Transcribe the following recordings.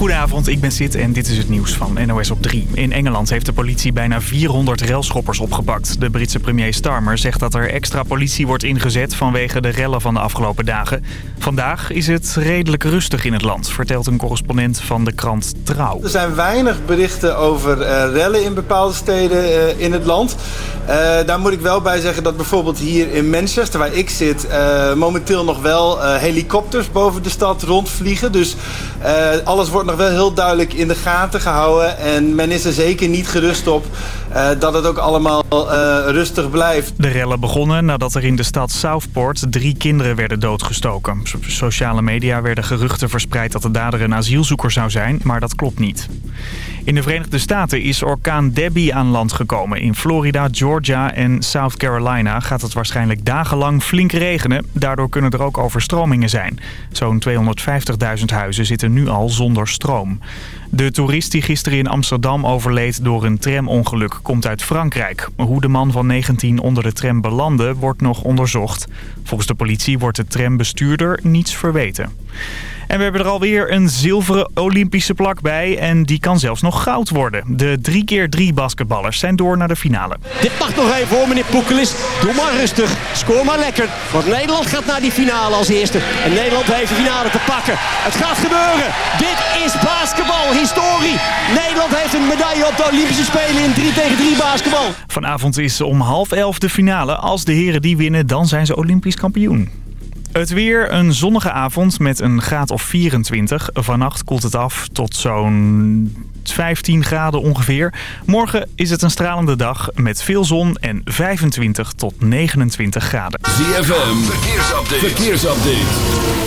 Goedenavond, ik ben Sid en dit is het nieuws van NOS op 3. In Engeland heeft de politie bijna 400 relschoppers opgepakt. De Britse premier Starmer zegt dat er extra politie wordt ingezet vanwege de rellen van de afgelopen dagen. Vandaag is het redelijk rustig in het land, vertelt een correspondent van de krant Trouw. Er zijn weinig berichten over uh, rellen in bepaalde steden uh, in het land. Uh, daar moet ik wel bij zeggen dat bijvoorbeeld hier in Manchester, waar ik zit, momenteel nog wel helikopters boven de stad rondvliegen. Dus alles wordt nog wel heel duidelijk in de gaten gehouden. En men is er zeker niet gerust op uh, dat het ook allemaal uh, rustig blijft. De rellen begonnen nadat er in de stad Southport drie kinderen werden doodgestoken. Op sociale media werden geruchten verspreid dat de dader een asielzoeker zou zijn, maar dat klopt niet. In de Verenigde Staten is orkaan Debbie aan land gekomen. In Florida, Georgia en South Carolina gaat het waarschijnlijk dagenlang flink regenen. Daardoor kunnen er ook overstromingen zijn. Zo'n 250.000 huizen zitten nu al zonder stroom. De toerist die gisteren in Amsterdam overleed door een tramongeluk komt uit Frankrijk. Hoe de man van 19 onder de tram belandde wordt nog onderzocht. Volgens de politie wordt de trambestuurder niets verweten. En we hebben er alweer een zilveren Olympische plak bij. En die kan zelfs nog goud worden. De 3x3 basketballers zijn door naar de finale. Dit mag nog even hoor, meneer Poekelis. Doe maar rustig. Scoor maar lekker. Want Nederland gaat naar die finale als eerste. En Nederland heeft de finale te pakken. Het gaat gebeuren. Dit is basketbal. Historie. Nederland heeft een medaille op de Olympische Spelen in 3 tegen 3 basketbal. Vanavond is om half elf de finale. Als de heren die winnen, dan zijn ze Olympisch kampioen. Het weer, een zonnige avond met een graad of 24. Vannacht koelt het af tot zo'n 15 graden ongeveer. Morgen is het een stralende dag met veel zon en 25 tot 29 graden. ZFM, verkeersupdate. verkeersupdate.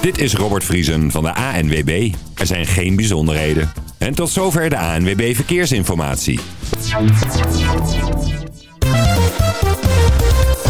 Dit is Robert Vriesen van de ANWB. Er zijn geen bijzonderheden. En tot zover de ANWB Verkeersinformatie.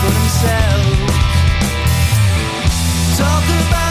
For themselves. Talk about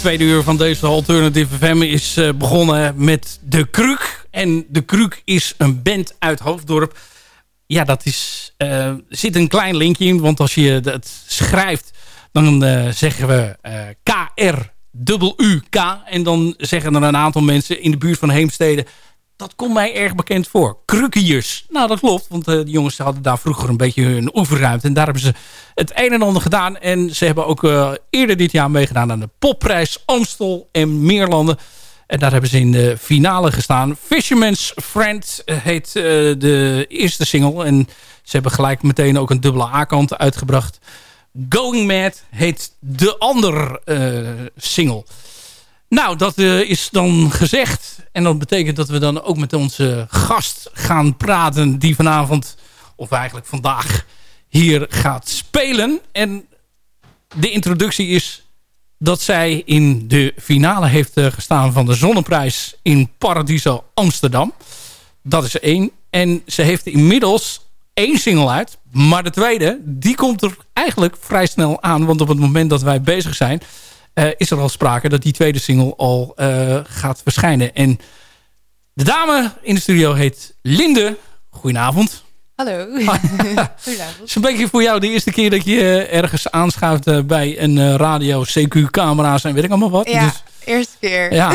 tweede uur van deze Alternative FM is eh, begonnen met De Kruk. En De Kruk is een band uit Hoofddorp. Ja, dat is, er zit een klein linkje in. Want als je dat schrijft, dan eh, zeggen we eh K-R-U-K. En dan zeggen er een aantal mensen in de buurt van Heemstede... Dat komt mij erg bekend voor. Krukkiers. Nou, dat klopt. Want eh, de jongens hadden daar vroeger een beetje hun oefenruimte. En daar hebben ze het een en ander gedaan. En ze hebben ook eh, eerder dit jaar meegedaan aan de popprijs Amstel en Meerlanden. En daar hebben ze in de finale gestaan. Fisherman's Friend eh, heet de eerste single. En ze hebben gelijk meteen ook een dubbele A-kant uitgebracht. Going Mad heet de andere single. Nou, dat eh, is dan gezegd. En dat betekent dat we dan ook met onze gast gaan praten... die vanavond, of eigenlijk vandaag, hier gaat spelen. En de introductie is dat zij in de finale heeft eh, gestaan... van de Zonneprijs in Paradiso Amsterdam. Dat is één. En ze heeft inmiddels één single uit. Maar de tweede, die komt er eigenlijk vrij snel aan. Want op het moment dat wij bezig zijn... eh, is er al sprake dat die tweede single al eh, gaat verschijnen. En de dame in de studio heet Linde. Goedenavond. Hallo. Goedenavond. Het is een beetje voor jou de eerste keer dat je eh, ergens aanschuift bij een radio, CQ-camera's en weet ik allemaal wat. Ja, Dus, eerste keer. ja.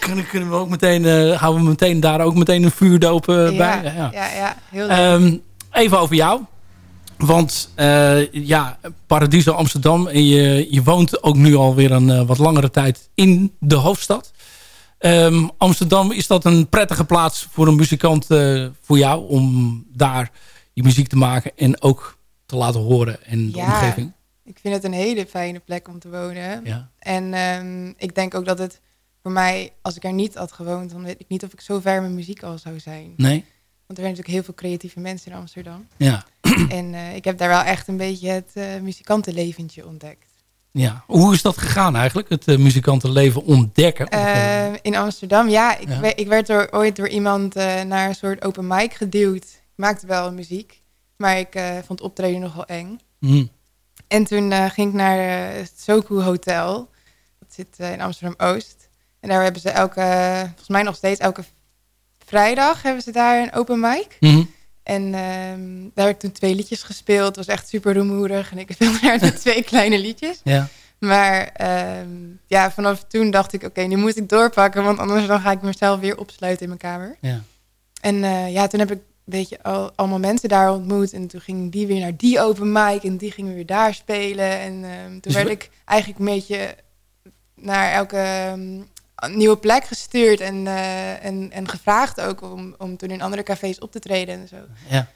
kunnen, kunnen we ook meteen, eh, houden we meteen daar ook meteen een vuurdoop eh, ja, bij? ja. Ja, heel leuk. Ehm, even over jou. Want eh, ja, Paradiso Amsterdam. En je, je woont ook nu alweer een eh, wat langere tijd in de hoofdstad. Ehm, Amsterdam, is dat een prettige plaats voor een muzikant eh, voor jou? Om daar je muziek te maken en ook te laten horen en de Ja. omgeving? ik vind het een hele fijne plek om te wonen. Ja. En ehm, ik denk ook dat het voor mij, als ik er niet had gewoond, dan weet ik niet of ik zo ver met muziek al zou zijn. Nee? Want er zijn natuurlijk heel veel creatieve mensen in Amsterdam. Ja. en eh, ik heb daar wel echt een beetje het eh, muzikantenleventje ontdekt. ja. Hoe is dat gegaan eigenlijk? Het eh, muzikantenleven ontdekken? In Amsterdam, ja. Ik, Ja. we- ik werd door, ooit door iemand naar een soort open mic geduwd. Ik maakte wel muziek, maar ik vond optreden nogal eng. Hm. En toen ging ik naar het Soku Hotel. Dat zit in Amsterdam-Oost. En daar hebben ze elke, volgens mij nog steeds elke vrijdag hebben ze daar een open mic. Mhm. En ehm, daar heb ik toen twee liedjes gespeeld. Het was echt super rumoerig. En ik speelde daar de twee kleine liedjes. Ja. Maar ehm, ja, vanaf toen dacht ik, oké, nu moet ik doorpakken. Want anders dan ga ik mezelf weer opsluiten in mijn kamer. Ja. En eh, ja, toen heb ik een beetje al, allemaal mensen daar ontmoet. En toen gingen die weer naar die open mic. En die gingen weer daar spelen. En ehm, toen Dus werd we- ik eigenlijk een beetje naar elke ehm, nieuwe plek gestuurd. En, eh, en, en gevraagd ook om, om toen in andere cafés op te treden en zo. ja.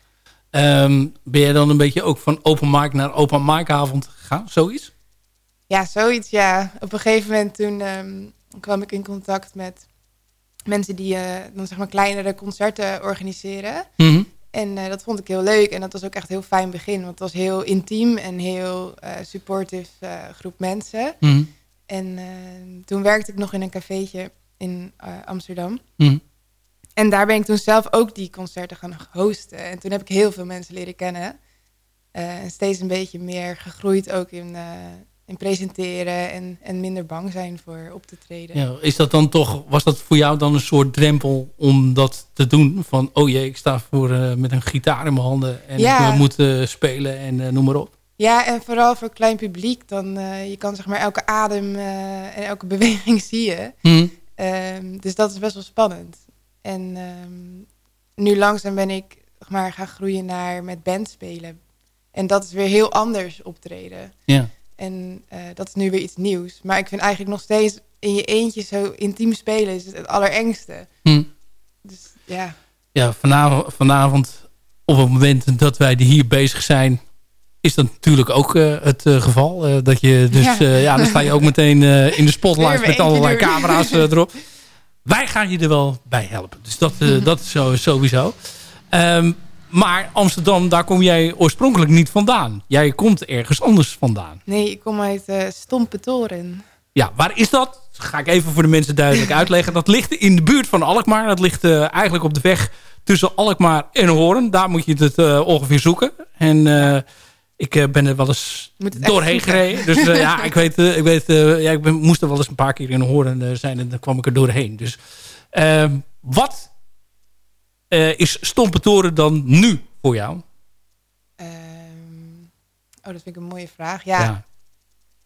Ehm, ben jij dan een beetje ook van open mic naar open mic avond gegaan? Zoiets? Ja, zoiets, ja. Op een gegeven moment toen ehm, kwam ik in contact met mensen die eh, dan zeg maar kleinere concerten organiseren. Mhm. En eh, dat vond ik heel leuk. En dat was ook echt een heel fijn begin. Want het was heel intiem en heel supportive groep mensen. Mhm. En eh, toen werkte ik nog in een cafeetje in eh, Amsterdam. Mhm. En daar ben ik toen zelf ook die concerten gaan hosten. En toen heb ik heel veel mensen leren kennen. Eh, en steeds een beetje meer gegroeid ook in, in presenteren en, en minder bang zijn voor op te treden. Ja, is dat dan toch, was dat voor jou dan een soort drempel om dat te doen? Van, oh jee, ik sta voor, met een gitaar in mijn handen en Ja. ik moet spelen en noem maar op. Ja, en vooral voor klein publiek. Dan, eh, je kan zeg maar elke adem eh, en elke beweging zie je. Hm. Ehm, dus dat is best wel spannend. En ehm, nu langzaam ben ik zeg maar, gaan groeien naar met band spelen. En dat is weer heel anders optreden. Ja. En eh, dat is nu weer iets nieuws. Maar ik vind eigenlijk nog steeds in je eentje zo intiem spelen is het, het allerengste. Hm. Dus ja, Ja, vanavond, vanavond op het moment dat wij hier bezig zijn... is dat natuurlijk ook eh, het eh, geval. Eh, dat je dus, Ja. ja. dan sta je ook meteen in de spotlight met allerlei camera's erop. Wij gaan je er wel bij helpen. Dus dat, eh, dat is sowieso. Ehm, maar Amsterdam, daar kom jij oorspronkelijk niet vandaan. Jij komt ergens anders vandaan. nee, ik kom uit eh Stompe Toren. Ja, waar is dat? Dat ga ik even voor de mensen duidelijk uitleggen. Dat ligt in de buurt van Alkmaar. Dat ligt eigenlijk op de weg tussen Alkmaar en Hoorn. Daar moet je het ongeveer zoeken. En ik eh, ben er wel eens doorheen gereden. Dus eh, ja, ik weet, eh, ik, weet ja, ik ben, moest er wel eens een paar keer in Hoorn eh, zijn. En dan kwam ik er doorheen. Dus ehm, wat is Stompe Toren dan nu voor jou? Ehm, oh, dat vind ik een mooie vraag. Ja,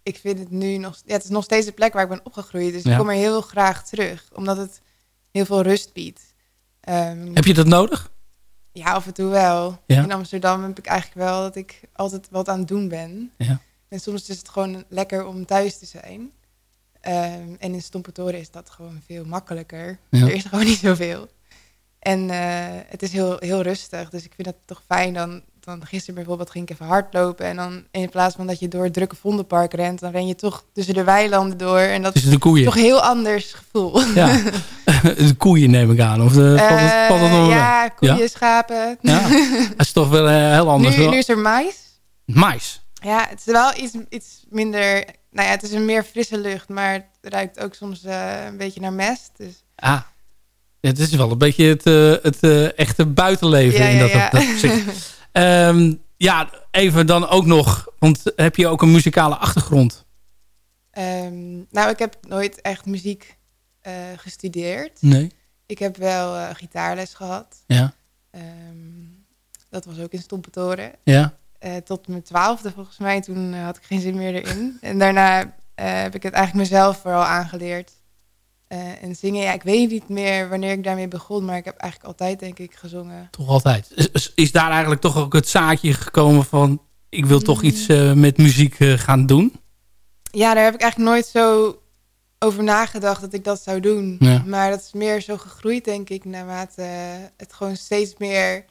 ik vind het nu nog... Ja, het is nog steeds de plek waar ik ben opgegroeid. Dus Ja. ik kom er heel graag terug. Omdat het heel veel rust biedt. Ehm, Heb je dat nodig? Ja, af en toe wel. Ja. In Amsterdam heb ik eigenlijk wel dat ik altijd wat aan het doen ben. Ja. En soms is het gewoon lekker om thuis te zijn. Ehm, en in Stompetoren is dat gewoon veel makkelijker. Ja. Er is gewoon niet zoveel. En eh, het is heel, heel rustig. Dus ik vind het toch fijn. Dan, dan gisteren bijvoorbeeld ging ik even hardlopen. En dan in plaats van dat je door het drukke Vondelpark rent... dan ren je toch tussen de weilanden door. En dat is toch een heel anders gevoel. Ja. de koeien neem ik aan. Of de, het, het mee? ja, koeien, Ja? schapen. Ja, dat is toch wel eh, heel anders. nu, nu is er mais. Mais. Ja, het is wel iets, iets minder... Nou ja, het is een meer frisse lucht, maar het ruikt ook soms eh, een beetje naar mest. Dus Ah. Ja, het is wel een beetje het, het echte buitenleven in dat, ja. dat Ehm, ja, even dan ook nog, want heb je ook een muzikale achtergrond? Ehm, nou, ik heb nooit echt muziek eh, gestudeerd. Nee. Ik heb wel eh, gitaarles gehad. Ja. Ehm, dat was ook in Stompetoren. Ja. Eh, tot mijn twaalfde volgens mij. Toen had ik geen zin meer erin. En daarna heb ik het eigenlijk mezelf vooral aangeleerd. Eh, en zingen, ja, ik weet niet meer wanneer ik daarmee begon. Maar ik heb eigenlijk altijd, denk ik, gezongen. Toch altijd. Is- daar eigenlijk toch ook het zaadje gekomen van... ik wil Mm. toch iets eh, met muziek eh, gaan doen? Ja, daar heb ik eigenlijk nooit zo over nagedacht dat ik dat zou doen. Ja. Maar dat is meer zo gegroeid, denk ik, naarmate het gewoon steeds meer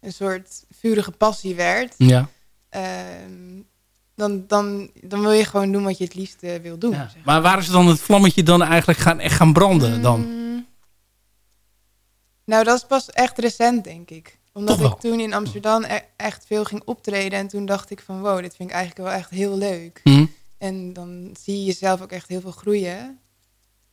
een soort vurige passie werd. Ja. Ehm, dan, dan, dan wil je gewoon doen wat je het liefste wil doen. ja. zeg Maar waar is dan het vlammetje dan eigenlijk gaan, echt gaan branden dan? Mm. Nou, dat is pas echt recent, denk ik. Omdat ik toen in Amsterdam e- echt veel ging optreden. En toen dacht ik van, wow, dit vind ik eigenlijk wel echt heel leuk. Hm? En dan zie je jezelf ook echt heel veel groeien.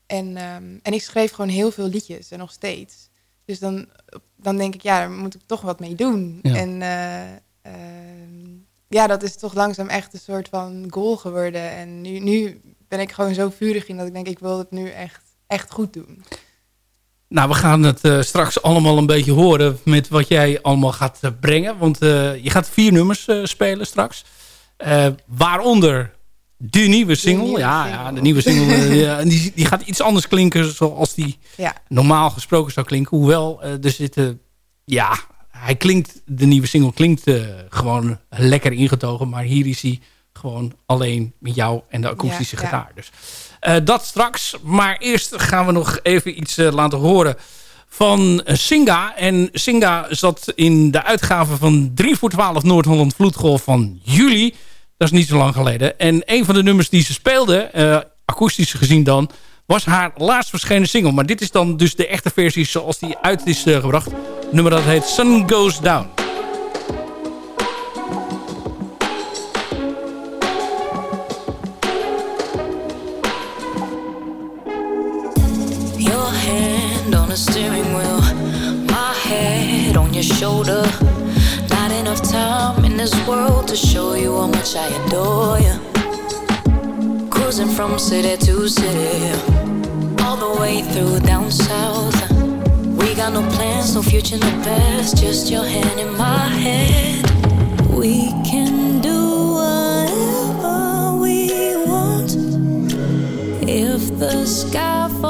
En, ehm, en ik schreef gewoon heel veel liedjes en nog steeds. Dus dan, dan denk ik, ja, daar moet ik toch wat mee doen. Ja. En eh, ehm, ja, dat is toch langzaam echt een soort van goal geworden. En nu, nu ben ik gewoon zo vurig in dat ik denk, ik wil het nu echt, echt goed doen. Nou, we gaan het eh, straks allemaal een beetje horen met wat jij allemaal gaat eh, brengen. Want eh, je gaat vier nummers spelen straks. Waaronder de nieuwe single. nieuwe ja, single. ja, de nieuwe single. ja, die, die gaat iets anders klinken zoals die Ja, normaal gesproken zou klinken. Hoewel er zitten... Ja, hij klinkt, de nieuwe single klinkt eh, gewoon lekker ingetogen. Maar hier is hij gewoon alleen met jou en de akoestische Ja, ja. gitaar. Dus eh, dat straks. Maar eerst gaan we nog even iets eh, laten horen van Singa. En Singa zat in de uitgave van 3 voor 12 Noord-Holland Vloedgolf van juli. Dat is niet zo lang geleden. En een van de nummers die ze speelde, akoestisch gezien dan... was haar laatst verschenen single. Maar dit is dan dus de echte versie zoals die uit is eh, gebracht. Nummer dat heet Sun Goes Down. Your hand on the steering wheel, my head on your shoulder. Not enough time in this world to show you how much I adore you. Cruising from city to city, the way through down south. We got no plans, no future, no past, just your hand in my head. We can do whatever we want if the sky falls.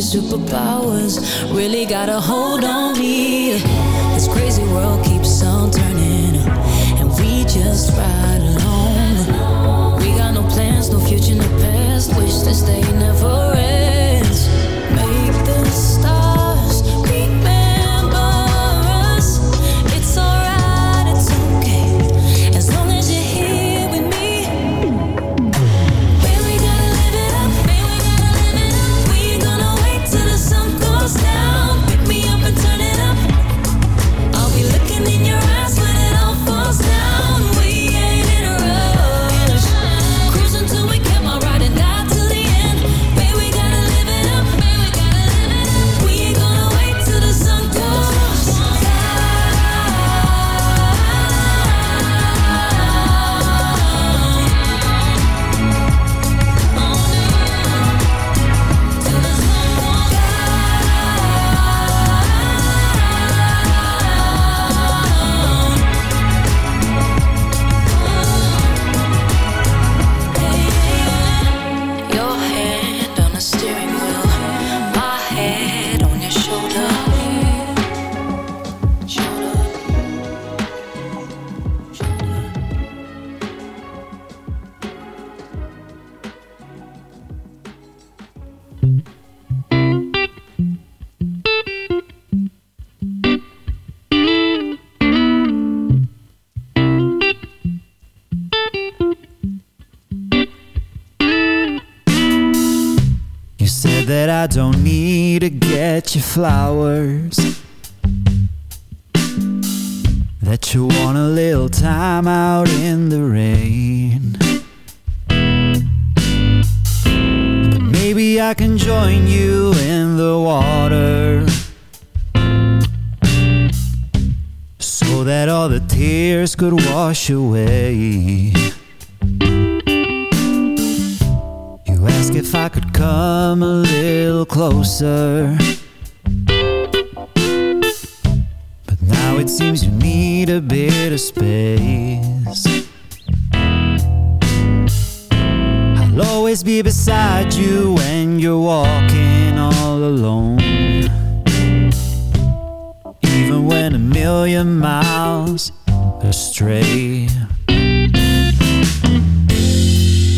Your superpowers really got a hold on me. This crazy world flowers. That you want a little time out in the rain. But maybe I can join you in the water. So that all the tears could wash away. You ask if I could come a little closer. It seems you need a bit of space. I'll always be beside you when you're walking all alone. Even when a million miles astray.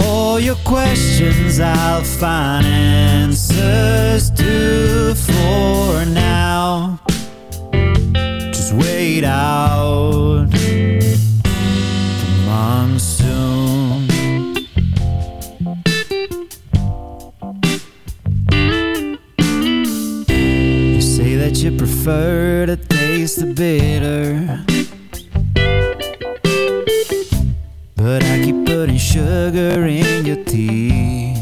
All your questions I'll find answers to for now. Wait out monsoon. You say that you prefer to taste the bitter. But I keep putting sugar in your tea.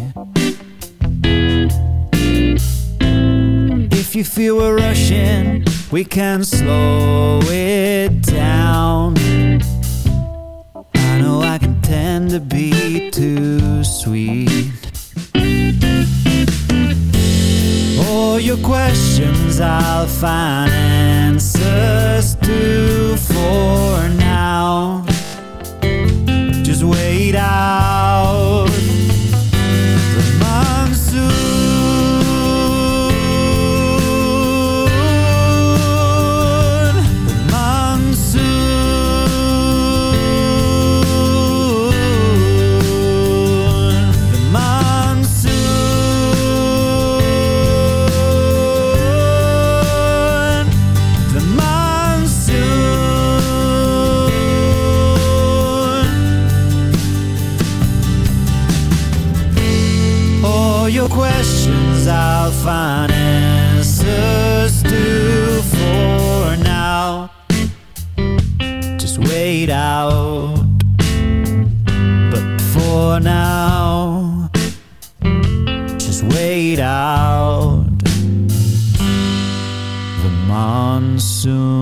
If you feel we're rushing, we can slow it down. I know I can tend to be too sweet. All your questions I'll find answers to for now. Just wait out I'll find to for now. Just wait out. But for now, just wait out. The monsoon.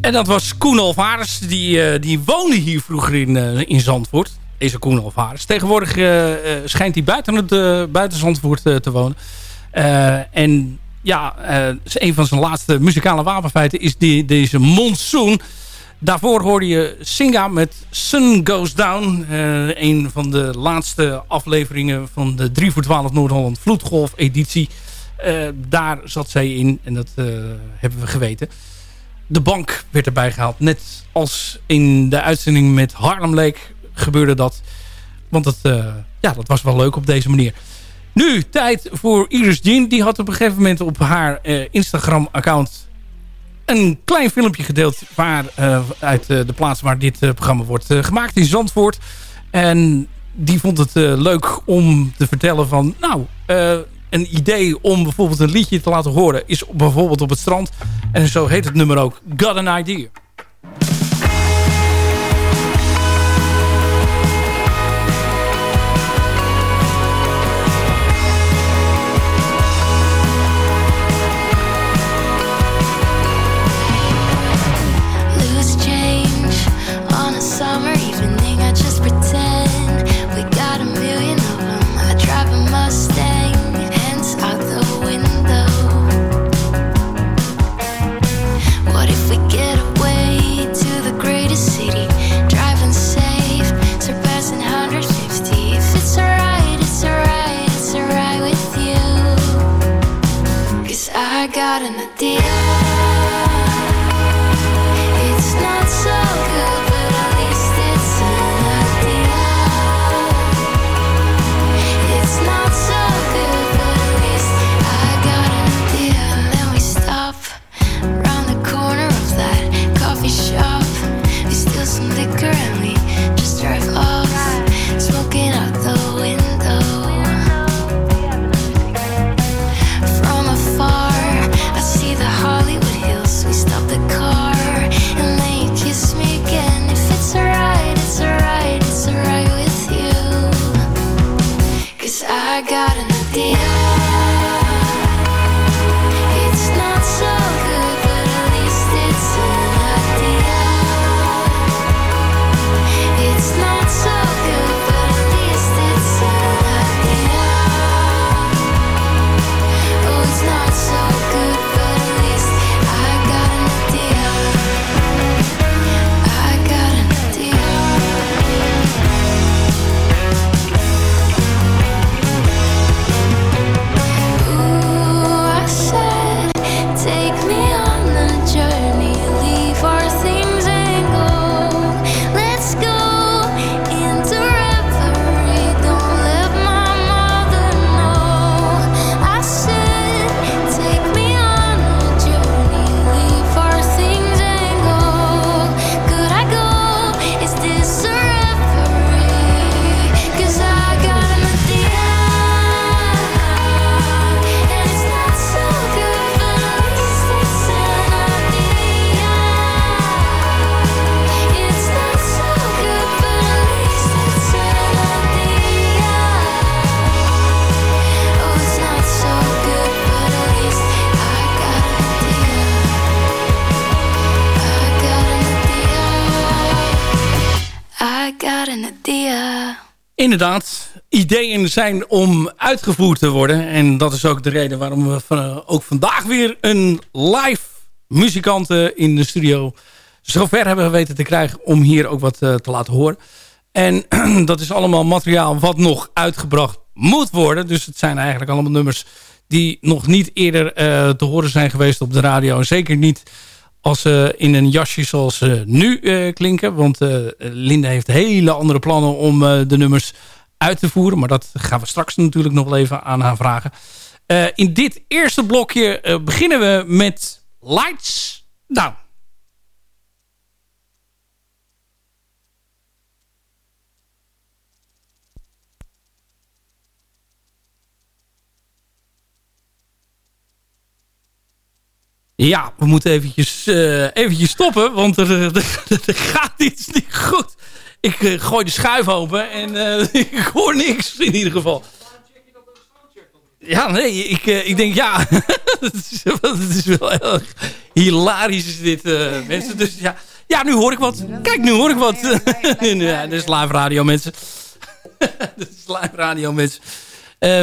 En dat was Koen Alvarez. Die, eh, die woonde hier vroeger in, eh, in Zandvoort. Deze Koen Alvarez. Tegenwoordig eh, eh, schijnt hij buiten, het, eh, buiten Zandvoort te wonen. En ja, is een van zijn laatste muzikale wapenfeiten is die, deze Monsoon. Daarvoor hoorde je Singa met Sun Goes Down. Eh, een van de laatste afleveringen van de 3 voor 12 Noord-Holland Vloedgolf editie. Daar zat zij in en dat hebben we geweten. De bank werd erbij gehaald. Net als in de uitzending met Harlem Lake gebeurde dat. Want dat, eh, ja, dat was wel leuk op deze manier. Nu tijd voor Iris Jean. Die had op een gegeven moment op haar eh, Instagram-account een klein filmpje gedeeld waar, eh, uit de plaats waar dit programma wordt gemaakt in Zandvoort. En die vond het leuk om te vertellen van... nou, een idee om bijvoorbeeld een liedje te laten horen... is bijvoorbeeld op het strand. En zo heet het nummer ook Got an Idea. Inderdaad, ideeën zijn om uitgevoerd te worden. En dat is ook de reden waarom we van- ook vandaag weer een live muzikant eh, in de studio zover hebben weten te krijgen om hier ook wat eh, te laten horen. En dat is allemaal materiaal wat nog uitgebracht moet worden. Dus het zijn eigenlijk allemaal nummers die nog niet eerder eh, te horen zijn geweest op de radio. En zeker niet als ze in een jasje zoals ze nu eh, klinken. Want eh Linda heeft hele andere plannen om eh, de nummers uit te voeren. Maar dat gaan we straks natuurlijk nog even aan haar vragen. In dit eerste blokje beginnen we met Lights Down. Ja, we moeten eventjes, eh, eventjes stoppen, want er, gaat iets niet goed. Ik eh, gooi de schuif open en eh, ik hoor niks in ieder geval. ja, nee, ik, ik denk ja. het, is, wel heel hilarisch is dit, mensen. Dus ja, ja, nu hoor ik wat. Kijk, nu hoor ik wat. ja, dit is live radio, mensen. dit is live radio, mensen.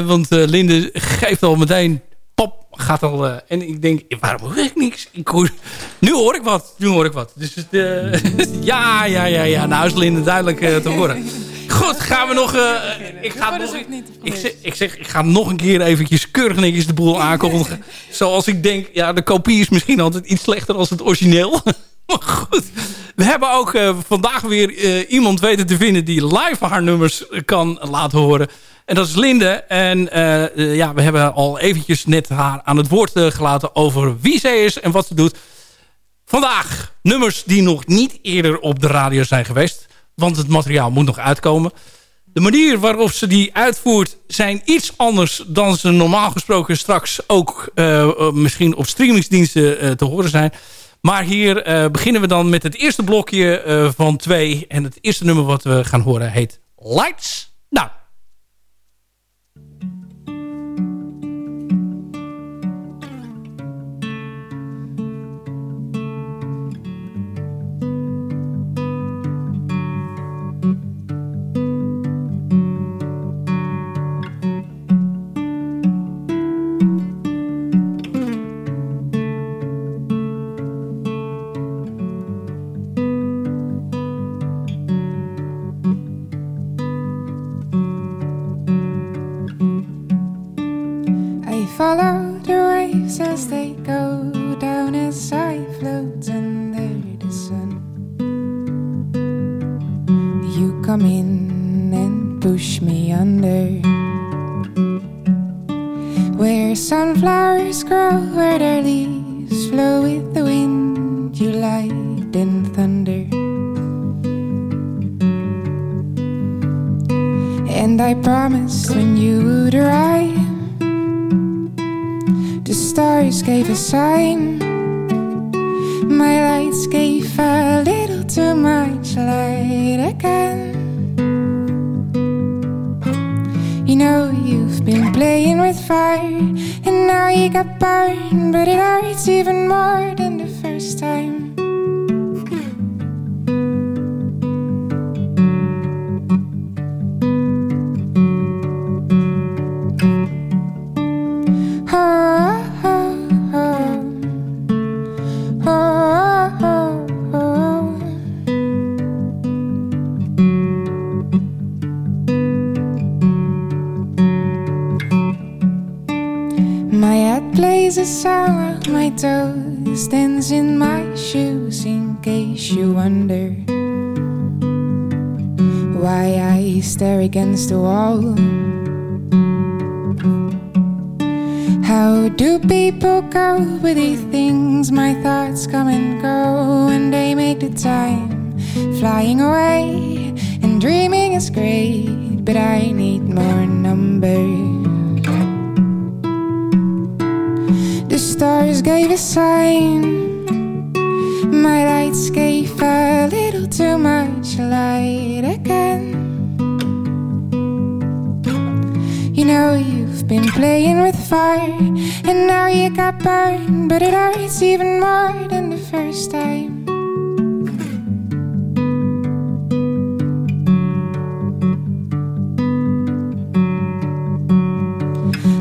Want Linde geeft al meteen... Gaat al... eh, en ik denk, waarom hoor ik niks? Ik hoor, nu hoor ik wat. Nu hoor ik wat. Dus eh, ja, ja, ja, ja. Nou is Linde duidelijk eh, te horen. Goed, gaan we nog... ik, ga nog ik, zeg, ik zeg, ik ga nog een keer eventjes keurig netjes de boel aankondigen. Zoals ik denk, ja, de kopie is misschien altijd iets slechter dan het origineel. Maar goed, we hebben ook vandaag weer iemand weten te vinden die live haar nummers kan laten horen. En dat is Linde. En eh, eh, ja, we hebben al eventjes net haar aan het woord eh, gelaten over wie zij is en wat ze doet. Vandaag nummers die nog niet eerder op de radio zijn geweest. Want het materiaal moet nog uitkomen. De manier waarop ze die uitvoert zijn iets anders dan ze normaal gesproken straks ook misschien op streamingsdiensten te horen zijn. Maar hier beginnen we dan met het eerste blokje van twee. En het eerste nummer wat we gaan horen heet Lights Down. Light and thunder. And I promised when you would arrive. The stars gave a sign. My lights gave a little too much light again. You know you've been playing with fire, and now you got burned, but it hurts even more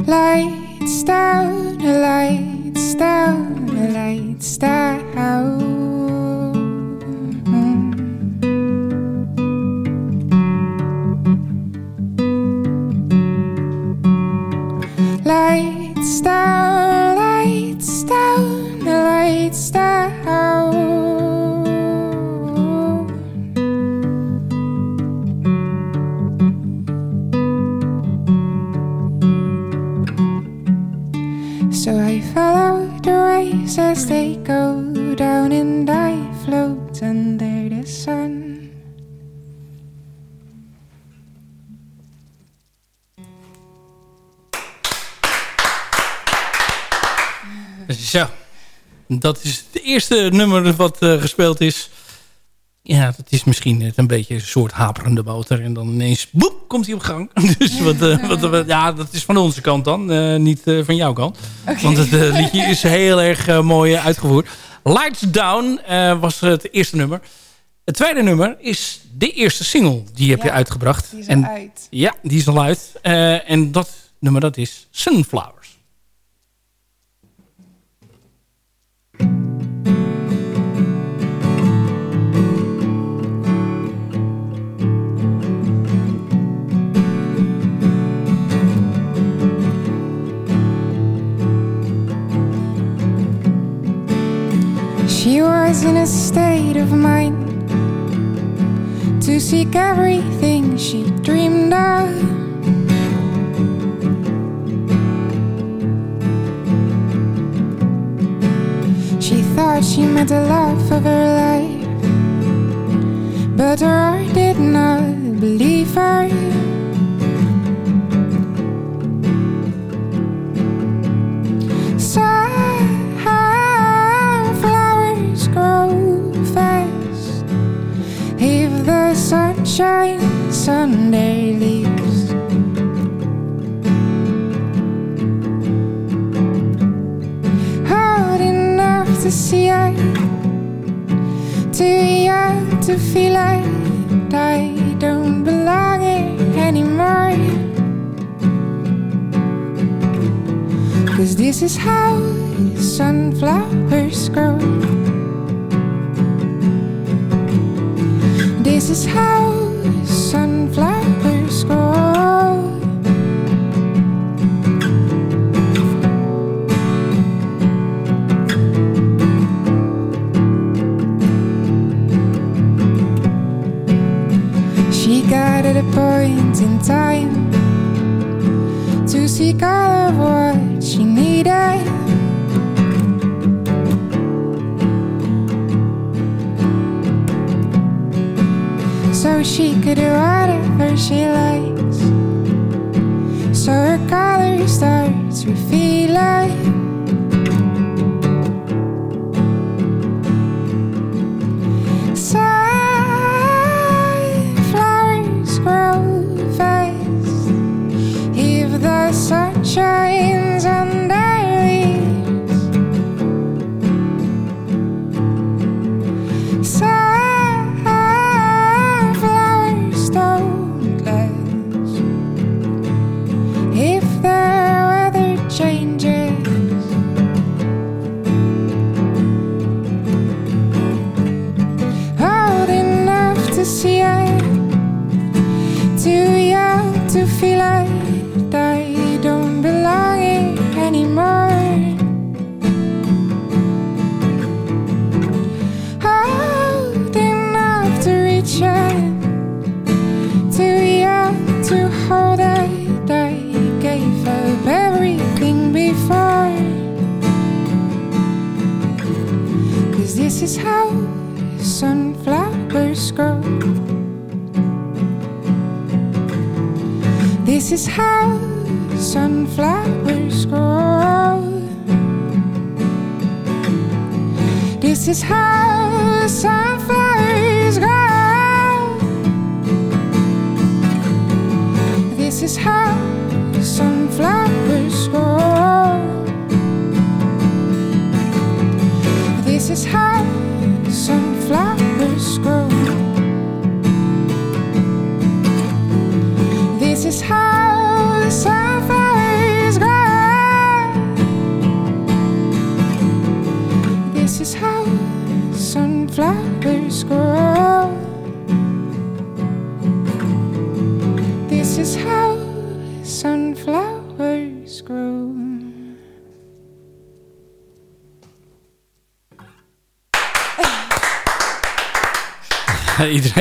Lights down, lights down, lights down. Dat is het eerste nummer wat eh, gespeeld is. Ja, dat is misschien net een beetje een soort haperende motor. En dan ineens, boep, komt hij op gang. Dus wat, eh, wat, wat- ja, dat is van onze kant dan. eh, niet van jouw kant. Want het liedje is heel erg mooi uitgevoerd. Lights Down was het eerste nummer. Het tweede nummer is de eerste single. Die heb je uitgebracht. Die is en, al uit. Ja, die is al uit. En dat nummer dat is Sunflowers. Was in a state of mind to seek everything she dreamed of. She thought she met the love of her life, but her to see it, too young to feel it. I don't belong here anymore. Cause this is how sunflowers grow. This is how sunflowers point in time to seek all of what she needed. So she could do whatever she likes.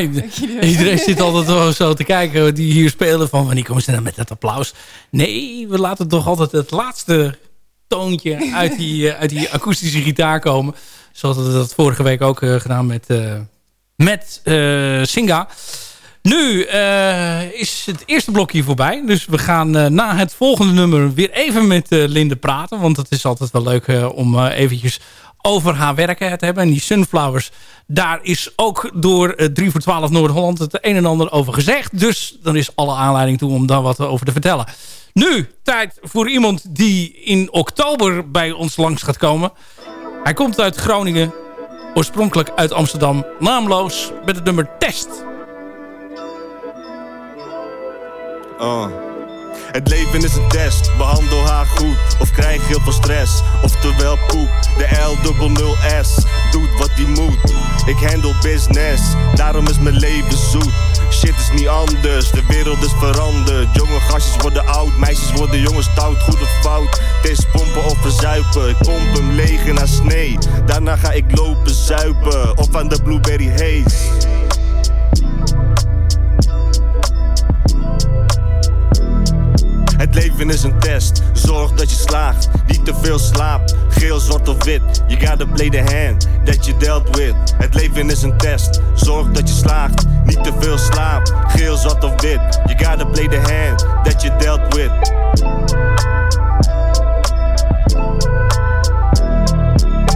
Iedereen, iedereen zit altijd wel zo te kijken die hier spelen van wanneer komen ze dan met dat applaus. Nee, we laten toch altijd het laatste toontje uit die, eh, uit die akoestische gitaar komen. Zoals we dat vorige week ook eh, gedaan met, eh, met Singa. Nu is het eerste blokje voorbij. Dus we gaan na het volgende nummer weer even met Linde praten. Want het is altijd wel leuk om eventjes over haar werken het hebben. En die Sunflowers, daar is ook door eh, 3 voor 12 Noord-Holland het een en ander over gezegd. Dus er is alle aanleiding toe om daar wat over te vertellen. Nu, tijd voor iemand die in oktober bij ons langs gaat komen. Hij komt uit Groningen, oorspronkelijk uit Amsterdam, naamloos, met het nummer Test. Oh. Het leven is een test, behandel haar goed Of krijg heel veel stress, oftewel poep De L-0-0-S, doet wat die moet. Ik handle business, daarom is mijn leven zoet. Shit is niet anders, de wereld is veranderd. Jonge gastjes worden oud, meisjes worden jongens stout Goed of fout, het is pompen of verzuipen Ik pomp hem leeg in haar snee. Daarna ga ik lopen zuipen Of aan de blueberry haze Het leven is een test, zorg dat je slaagt. Niet te veel slaapt, geel, zwart of wit. You gotta play the hand that you dealt with. Het leven is een test, zorg dat je slaagt. Niet te veel slaapt, geel, zwart of wit. You gotta play the hand that you dealt with.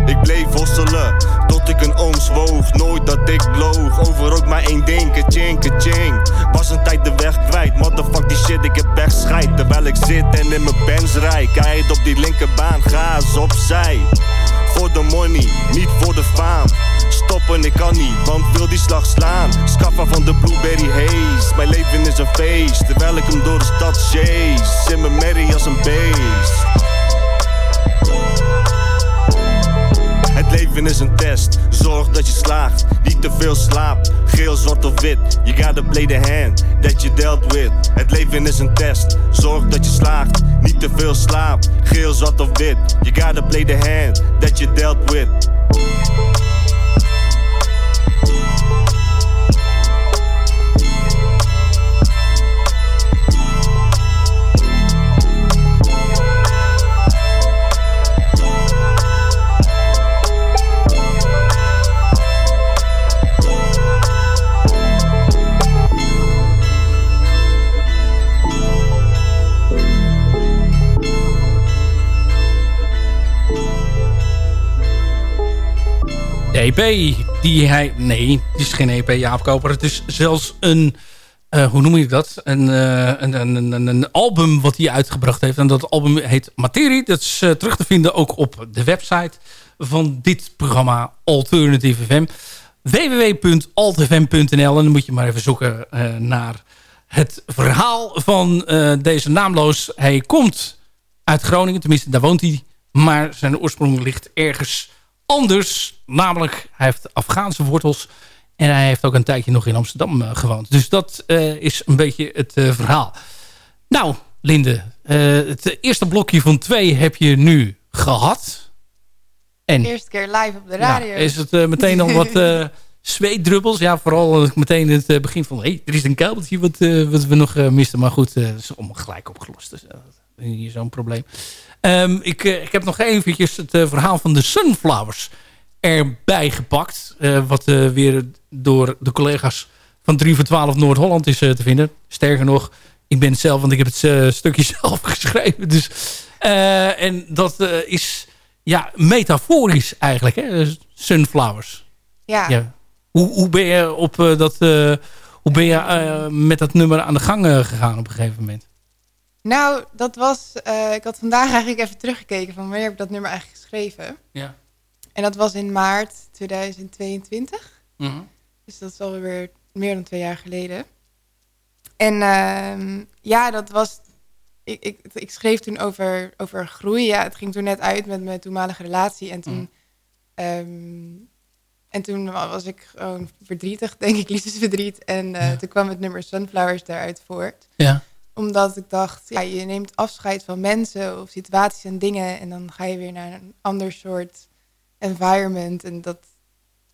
Ik bleef hosselen woog. Nooit dat ik loog. Over ook maar één denken, tjinken, tjing. Was een tijd de weg kwijt. Motherfuck die shit, ik heb weg. Terwijl ik zit en in mijn Benz rij. Kijk op die linkerbaan, ga eens opzij. Voor de money, niet voor de faam. Stoppen, ik kan niet, want wil die slag slaan. Scaffa van de blueberry haze. Mijn leven is een feest, terwijl ik hem door de stad chase. In mijn merrie als een beest. Dat je slaagt. Niet te veel slaapt, geel, zwart of wit. You gotta play the hand that you dealt with. Het leven is een test, zorg dat je slaagt. Niet te veel slaapt, geel, zwart of wit. You gotta play the hand that you dealt with. EP die hij... Nee, het is geen EP, Jaap. Het is zelfs een... eh, hoe noem je dat? Een, eh, een, een, een, een album wat hij uitgebracht heeft. En dat album heet Materie. Dat is eh, terug te vinden ook op de website van dit programma Alternative FM. www.altfm.nl En dan moet je maar even zoeken naar het verhaal van deze naamloos. Hij komt uit Groningen, tenminste daar woont hij. Maar zijn oorsprong ligt ergens anders. Namelijk, hij heeft Afghaanse wortels. En hij heeft ook een tijdje nog in Amsterdam eh, gewoond. Dus dat eh, is een beetje het eh, verhaal. Nou, Linde. het eerste blokje van twee heb je nu gehad. En Eerste keer live op de ja, radio. is het meteen al wat zweetdruppels? Ja, vooral meteen het begin van... hé, hey, er is een kabeltje wat, wat we nog misten. Maar goed, dat is allemaal gelijk opgelost. Dus, hier zo'n probleem. Ehm, ik, eh, ik heb nog eventjes het eh, verhaal van de Sunflowers erbij gepakt. eh, wat weer door de collega's van 3 voor 12 Noord-Holland is te vinden. Sterker nog, ik ben het zelf, want ik heb het stukje zelf geschreven. Dus, en dat is ja, metaforisch eigenlijk, hè? Sunflowers. Ja. Ja. Hoe, hoe ben je, op, dat, hoe ben je met dat nummer aan de gang gegaan op een gegeven moment? Nou, dat was... eh, ik had vandaag eigenlijk even teruggekeken van wanneer heb ik dat nummer eigenlijk geschreven. Ja. En dat was in maart 2022. Mhm. Dus dat is alweer meer dan twee jaar geleden. En ehm, ja, dat was... Ik, ik, ik schreef toen over, over groei. Ja, het ging toen net uit met mijn toenmalige relatie. En toen... Mhm. ehm, en toen was ik gewoon verdrietig, denk ik, liefdesverdriet. En eh, Ja. toen kwam het nummer Sunflowers daaruit voort. Ja. Omdat ik dacht, ja, je neemt afscheid van mensen of situaties en dingen. En dan ga je weer naar een ander soort environment. En dat,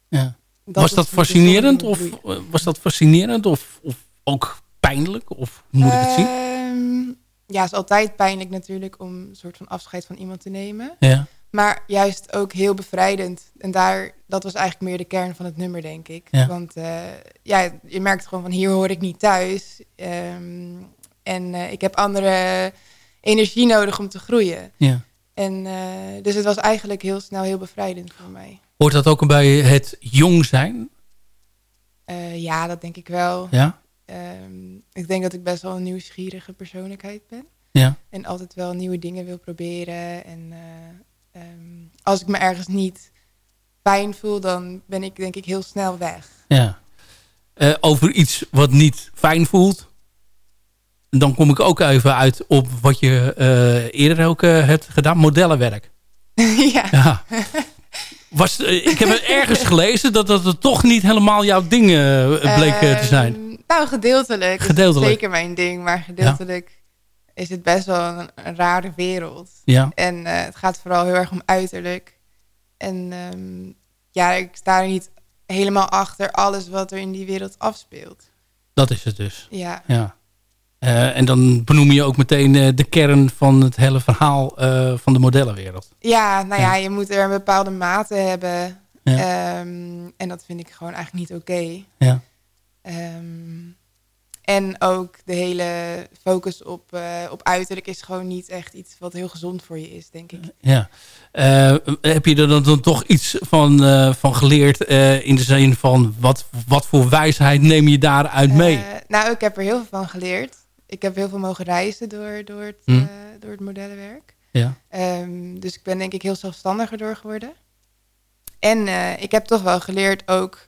Ja. dat was dat fascinerend of eh, was dat fascinerend of, of ook pijnlijk? Of hoe moet ik het zien? Ehm, ja, het is altijd pijnlijk natuurlijk om een soort van afscheid van iemand te nemen. Ja. Maar juist ook heel bevrijdend. En daar, dat was eigenlijk meer de kern van het nummer, denk ik. Ja. Want eh, ja, je merkt gewoon van hier hoor ik niet thuis. Ehm, en eh, ik heb andere energie nodig om te groeien. Ja. En, eh, dus het was eigenlijk heel snel heel bevrijdend voor mij. Hoort dat ook bij het jong zijn? Eh, ja, dat denk ik wel. Ja? Ehm, ik denk dat ik best wel een nieuwsgierige persoonlijkheid ben. Ja. En altijd wel nieuwe dingen wil proberen. En eh, ehm, als ik me ergens niet fijn voel, dan ben ik denk ik heel snel weg. Ja. Over iets wat niet fijn voelt. Dan kom ik ook even uit op wat je eh, eerder ook eh, hebt gedaan. Modellenwerk. ja. Ja. Was, eh, ik heb ergens gelezen dat dat het toch niet helemaal jouw ding bleek te zijn. Ehm, nou, gedeeltelijk. Gedeeltelijk. zeker mijn ding, maar gedeeltelijk is het best wel een, een rare wereld. Ja. En het gaat vooral heel erg om uiterlijk. En ehm, ja, ik sta er niet helemaal achter alles wat er in die wereld afspeelt. Dat is het dus. Ja. ja. Eh, en dan benoem je ook meteen eh, de kern van het hele verhaal eh, van de modellenwereld. Ja, nou ja, je moet er een bepaalde mate hebben. Ja. Ehm, en dat vind ik gewoon eigenlijk niet oké. Ja. Ehm, en ook de hele focus op, op uiterlijk is gewoon niet echt iets wat heel gezond voor je is, denk ik. Ja. Heb je er dan, dan toch iets van, van geleerd in de zin van wat, wat voor wijsheid neem je daaruit mee? Nou, ik heb er heel veel van geleerd. Ik heb heel veel mogen reizen door, door, het, Hm. eh, door het modellenwerk. Ja. Ehm, dus ik ben denk ik heel zelfstandiger door geworden. En eh, ik heb toch wel geleerd ook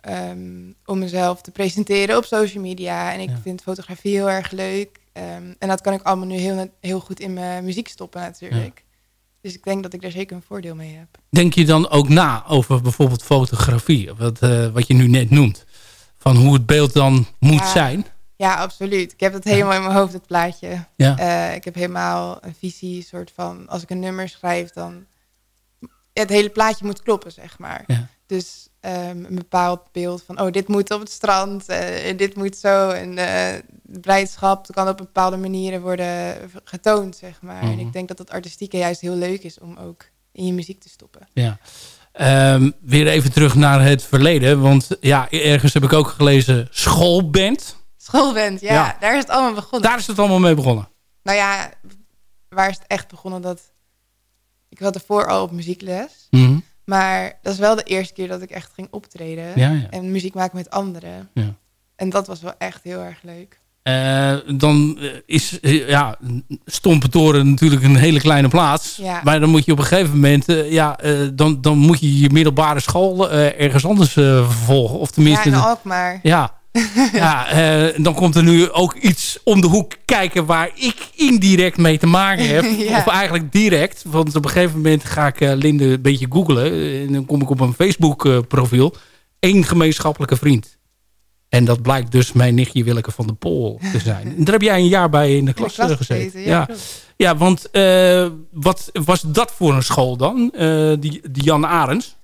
ehm, om mezelf te presenteren op social media. En ik Ja. vind fotografie heel erg leuk. Ehm, en dat kan ik allemaal nu heel, heel goed in mijn muziek stoppen natuurlijk. Dus ik denk dat ik daar zeker een voordeel mee heb. Denk je dan ook na over bijvoorbeeld fotografie, wat, eh, wat je nu net noemt? Van hoe het beeld dan moet Ja. zijn? Ja, absoluut. Ik heb het helemaal in mijn hoofd, het plaatje. Ja. Eh, ik heb helemaal een visie, soort van... Als ik een nummer schrijf, dan... Het hele plaatje moet kloppen, zeg maar. Ja. Dus ehm, een bepaald beeld van... Oh, dit moet op het strand, eh, en dit moet zo. En de blijdschap kan op bepaalde manieren worden getoond, zeg maar. En Mhm. ik denk dat het artistieke juist heel leuk is om ook in je muziek te stoppen. Ja. Ehm, weer even terug naar het verleden. Want ja, ergens heb ik ook gelezen schoolband. Schoolband, ja, Ja. daar is het allemaal begonnen. Daar is het allemaal mee begonnen. Nou ja, waar is het echt begonnen? Dat ik had ervoor al op muziekles. Mhm. Maar dat is wel de eerste keer dat ik echt ging optreden. Ja, ja. En muziek maken met anderen. Ja. En dat was wel echt heel erg leuk. Eh, dan eh, is eh, ja, Stompetoren natuurlijk een hele kleine plaats. Ja. Maar dan moet je op een gegeven moment... ja, dan, dan moet je je middelbare school ergens anders vervolgen. Of tenminste... ja, in Alkmaar. Ja, ja eh, dan komt er nu ook iets om de hoek kijken waar ik indirect mee te maken heb. Ja. Of eigenlijk direct. Want op een gegeven moment ga ik eh, Linde een beetje googlen. En dan kom ik op een Facebook eh, profiel. Eén gemeenschappelijke vriend. En dat blijkt dus mijn nichtje Willeke van de Pool te zijn. En daar heb jij een jaar bij in de klas, klas gezeten. gezeten, ja, ja. want wat was dat voor een school dan? Die, die Jan Arends?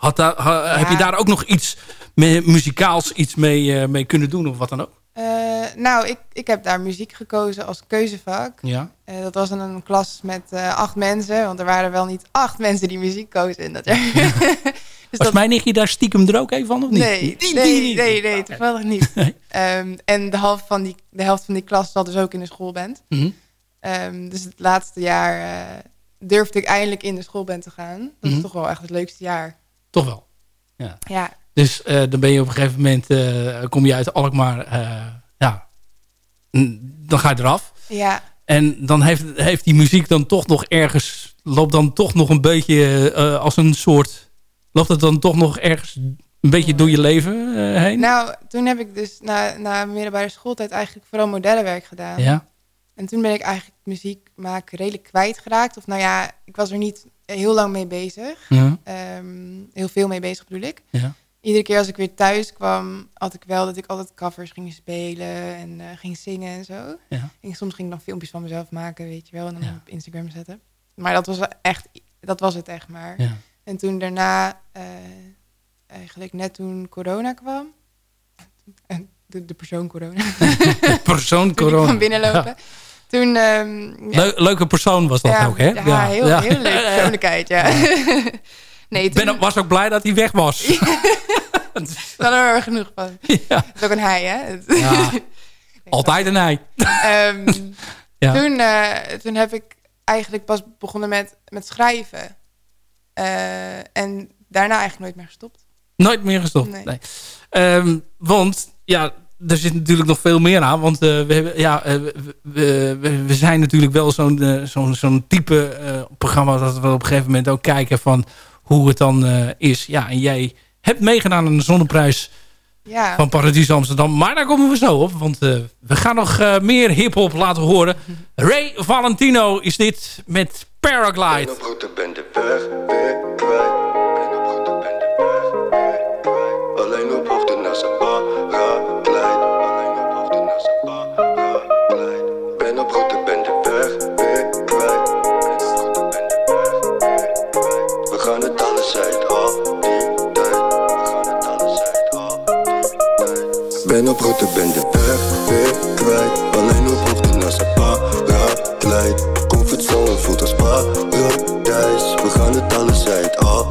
Had daar, ha- Heb je daar ook nog iets mee, muzikaals iets mee, eh, mee kunnen doen of wat dan ook? eh, nou, ik, ik heb daar muziek gekozen als keuzevak. Ja. Eh, dat was een klas met acht mensen. Want er waren wel niet acht mensen die muziek kozen in dat jaar. dus Was dat- mijn nichtje daar stiekem er ook even van of niet? Nee, Die- nee, die- nee, nee, toevallig niet. Ehm, en de helft, van die, de helft van die klas zat dus ook in de schoolband. Mhm. Ehm, dus het laatste jaar durfde ik eindelijk in de schoolband te gaan. Dat Mhm. is toch wel echt het leukste jaar. Toch wel. Ja. Ja, Dus eh, dan ben je op een gegeven moment, eh, kom je uit Alkmaar, eh, ja, dan ga je eraf. ja. En dan heeft, heeft die muziek dan toch nog ergens, loopt dan toch nog een beetje als een soort, loopt het dan toch nog ergens een beetje door je leven heen? Nou, toen heb ik dus na, na middelbare schooltijd eigenlijk vooral modellenwerk gedaan. ja. En toen ben ik eigenlijk muziek maken redelijk kwijtgeraakt. Of nou ja, ik was er niet heel lang mee bezig. Ja. Ehm, heel veel mee bezig bedoel ik. Ja. Iedere keer als ik weer thuis kwam, had ik wel dat ik altijd covers ging spelen en eh, ging zingen en zo. Ja. En soms ging ik dan filmpjes van mezelf maken, weet je wel, en dan op Instagram zetten. Maar dat was echt, dat was het echt maar. Ja. En toen daarna, eh, eigenlijk net toen corona kwam, en de, de persoon corona, De persoon corona. binnenlopen. Toen, ehm, leuke persoon was dat ook, hè? Ja, heel, ja. heel leuke persoonlijkheid, ja. nee, Ik toen ben, was ook blij dat hij weg was. hadden we er genoeg van. ja. Het is ook een hij, hè? Ja. Altijd een hij. Ehm, Ja. toen, eh, toen heb ik eigenlijk pas begonnen met, met schrijven. Eh, en daarna eigenlijk nooit meer gestopt. Nooit meer gestopt. Nee. Nee. Ehm, want ja, er zit natuurlijk nog veel meer aan. Want eh, we, hebben, ja, eh, we, we, zijn natuurlijk wel zo'n eh, zo'n zo'n type eh, programma... dat we op een gegeven moment ook kijken van hoe het dan eh, is. Ja, en jij hebt meegedaan aan de zonneprijs Ja. van Paradies Amsterdam. Maar daar komen we zo op. Want eh, we gaan nog eh, meer hiphop laten horen. Ray Valentino is dit met Paraglide. Tijd. Ben op route, ben de weg weer kwijt. Alleen op hoogte naar zijn paraglide. Comfortzone voelt als paradijs. We gaan het alles uit al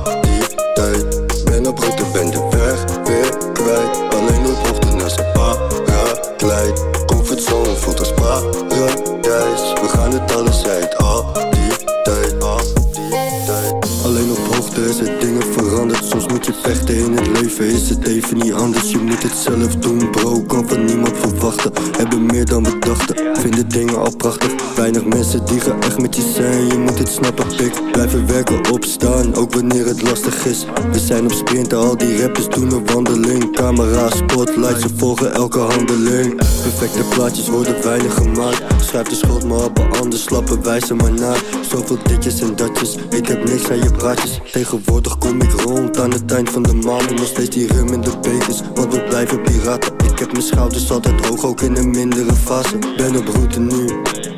al die rappers doen een wandeling. Camera, spotlight, ze volgen elke handeling. Perfecte plaatjes worden weinig gemaakt. Schrijf de schuld maar op een ander, slappe wijze maar na. Zoveel ditjes en datjes, ik heb niks aan je praatjes. Tegenwoordig kom ik rond aan het eind van de maand. Nog steeds die rum in de bekers, want we blijven piraten. Ik heb mijn schouders altijd hoog, ook in een mindere fase. Ben op route nu,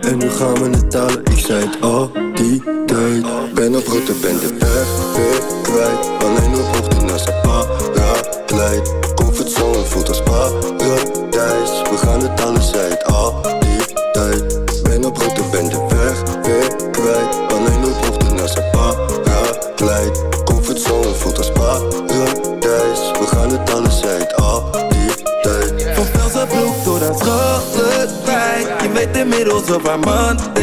en nu gaan we het halen. Ik zei het al die tijd. Ben op route, ben de weg weer kwijt. Alleen op naar zijn paraglide. Comfortzone voelt als paradijs. We gaan het alles uit al die tijd. Ben op route, ben de weg weer kwijt. Alleen op hoogte naar zijn paraglide. Comfortzone voelt als paradijs. We gaan het alles uit al die tijd. Van Velzenbroek tot aan Schollenwijk Je weet inmiddels of waar mannen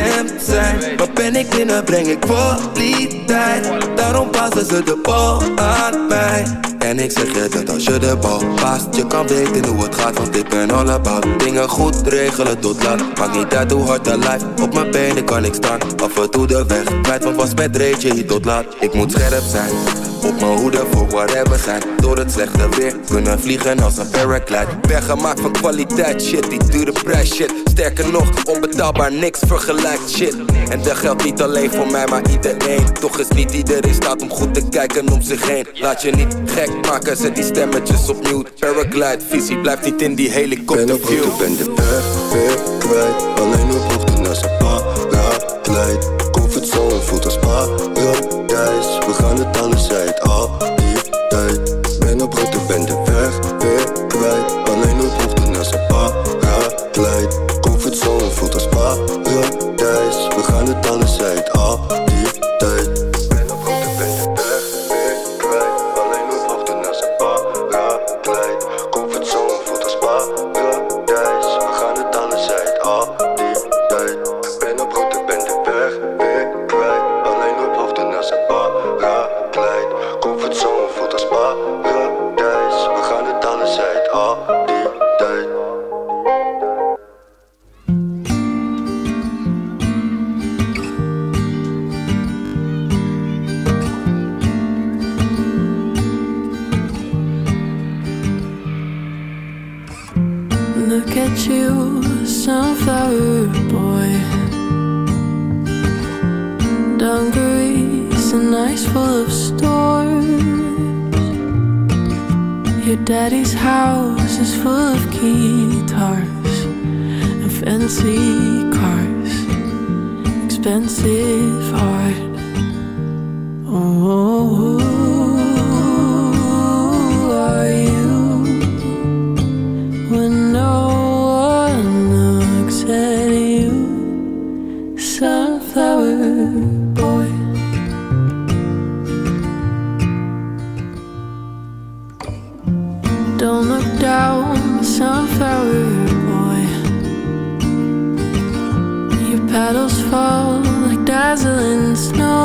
Maar ben ik binnen breng ik kwaliteit Daarom passen ze de bal aan mij. En ik zeg je dat als je de bal past Je kan weten hoe het gaat want ik ben all about Dingen goed regelen tot laat. Maakt niet uit hoe hard de life Op mijn benen kan ik staan. Af en toe de weg Kwijt van was met reetje hier tot laat. Ik moet scherp zijn op mijn hoede voor whatever zijn. Door het slechte weer Kunnen vliegen als een paraglide. Ben gemaakt van kwaliteit shit Die dure prijs shit. Sterker nog onbetaalbaar niks vergelijkt shit En dat geldt niet alleen voor mij maar iedereen Toch is niet iedereen staat om goed te kijken om zich heen Laat je niet gek maken Zet die stemmetjes op mute Paraglide visie blijft niet in die helikopterview route, ben de weg weer kwijt. Alleen op hoogte naar zijn paraglide. Comfortzone voelt als paradijs. We gaan het alles uit al Don't look down, sunflower boy. Your petals fall like dazzling snow.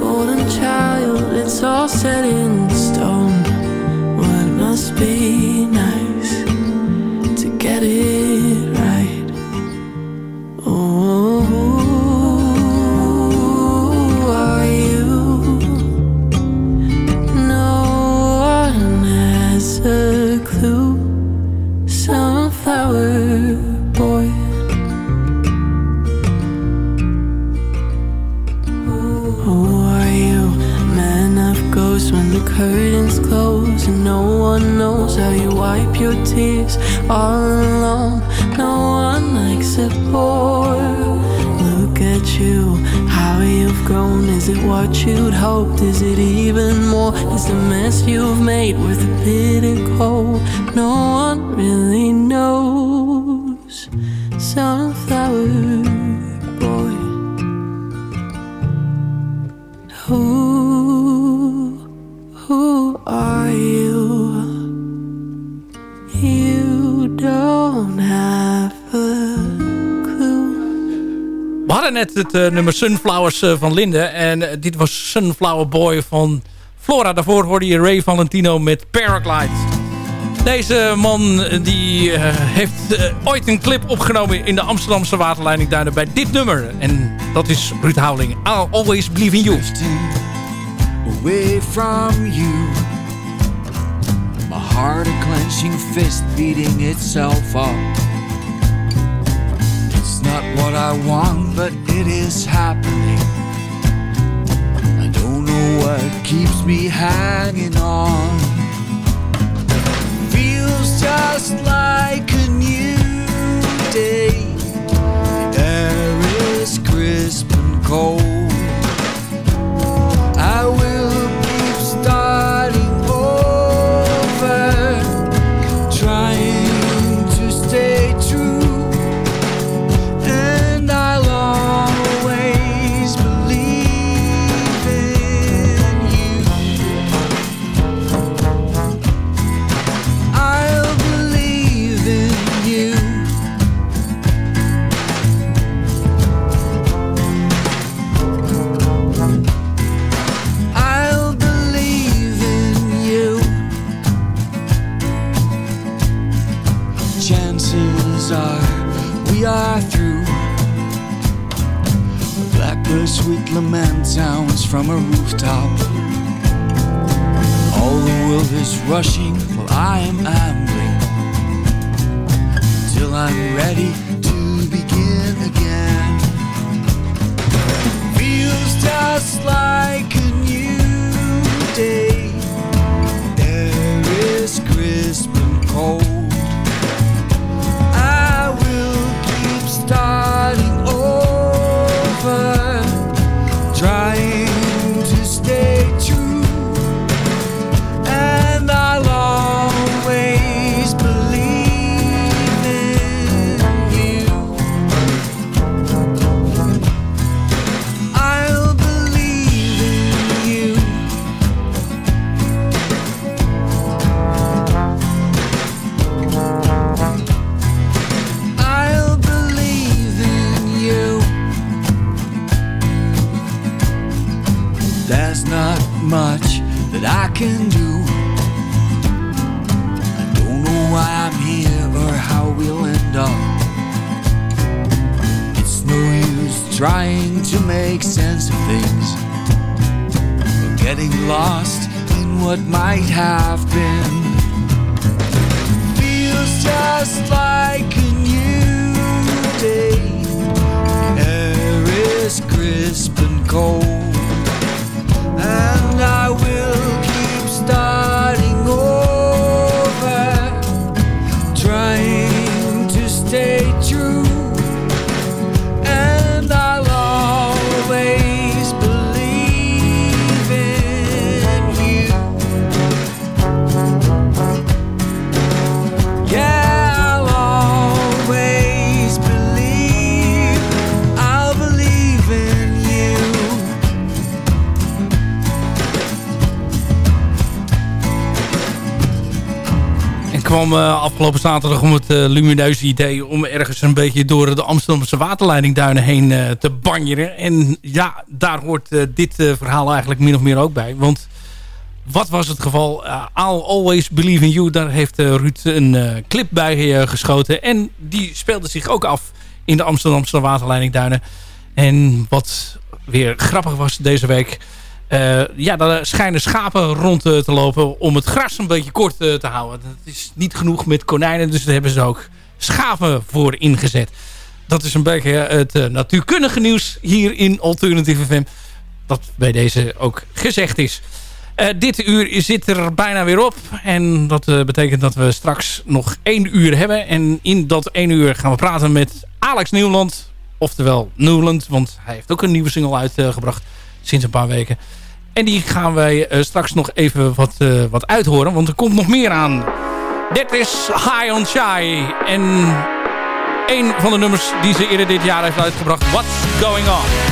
Golden child, it's all set in stone. Well, must be nice to get it all alone. No one likes it bore. Look at you, how you've grown. Is it what you'd hoped? Is it even more? Is the mess you've made worth the bitter cold? No one really knows. Het eh, nummer Sunflowers eh, van Linde. En eh, dit was Sunflower Boy van Flora. Daarvoor hoorde je Ray Valentino met Paraglide. Deze man die heeft ooit een clip opgenomen in de Amsterdamse waterleiding Duinen bij dit nummer. En dat is Ruud Houweling. I'll always believe in you. away from you. My heart a clenching fist beating itself up. I want, but it is happening. I don't know what keeps me hanging on. Feels just like a new day. The air is crisp and cold. From a rooftop. All the world is rushing while I am ambling. Till I'm ready to begin again. Feels just like a new day. Afgelopen zaterdag om het eh, lumineuze idee... om ergens een beetje door de Amsterdamse waterleidingduinen heen eh, te banjeren. En ja, daar hoort eh, dit verhaal eigenlijk min of meer ook bij. Want wat was het geval? I'll Always Believe in You. Daar heeft Ruud een clip bij geschoten. En die speelde zich ook af in de Amsterdamse waterleidingduinen. En wat weer grappig was deze week... Uh, ja, daar schijnen schapen rond te lopen om het gras een beetje kort uh, te houden. Dat is niet genoeg met konijnen, dus daar hebben ze ook schapen voor ingezet. Dat is een beetje het natuurkundige nieuws hier in Alternative FM. Dat bij deze ook gezegd is. dit uur zit er bijna weer op. En dat betekent dat we straks nog één uur hebben. En in dat één uur gaan we praten met Alex Nieuwland. Oftewel Newland, want hij heeft ook een nieuwe single uitgebracht sinds een paar weken. En die gaan wij uh, straks nog even wat, uh, wat uithoren. Want er komt nog meer aan. Dit is High on Shy. En een van de nummers die ze eerder dit jaar heeft uitgebracht. What's Going On?